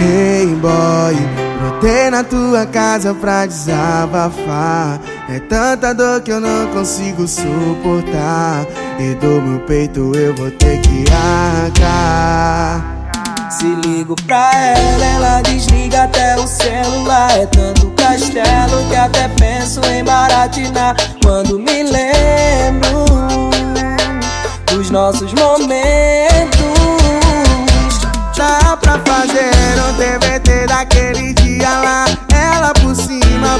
Hey boy, brotei na tua casa pra desabafar. É tanta dor que eu não consigo suportar. E do meu peito eu vou ter que arrancar. Se ligo pra ela, ela desliga até o celular. É tanto castelo que até penso em baratinar. Quando me lembro dos nossos momentos. Dá pra fazer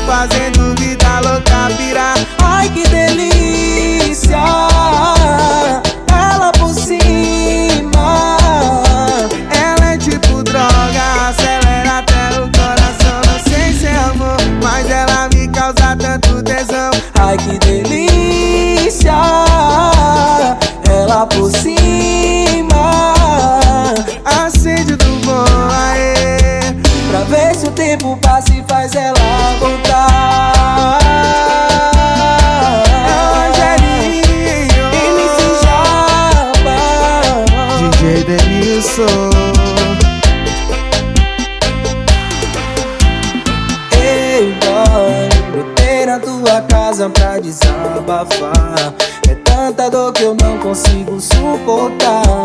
fazendo vida louca virar Ai que delícia. Ela por cima. Ela é tipo droga, acelera até o coração. Não sei se é amor, mas ela Denilson Ei, boy, brotei na tua casa pra desabafar. É tanta dor que eu não consigo suportar.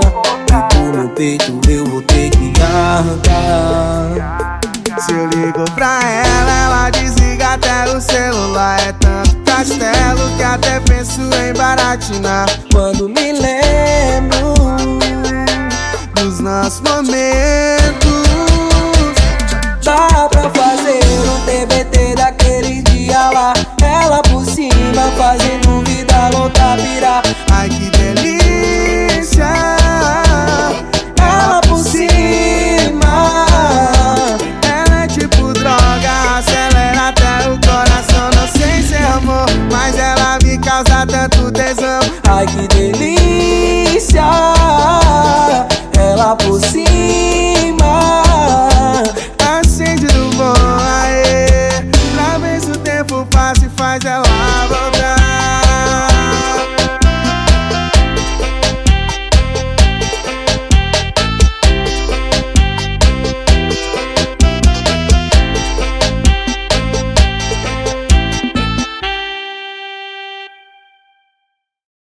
E do meu peito eu vou ter que arrancar. Se eu ligo pra em baratinar. Quando me lembro Nos nossos momentos, Dá pra fazer um TBT daquele dia lá Ela por cima fazendo vida louca virar ai que que delícia! Ela por cima acende do voo aê. Lá vez o tempo passa e faz ela.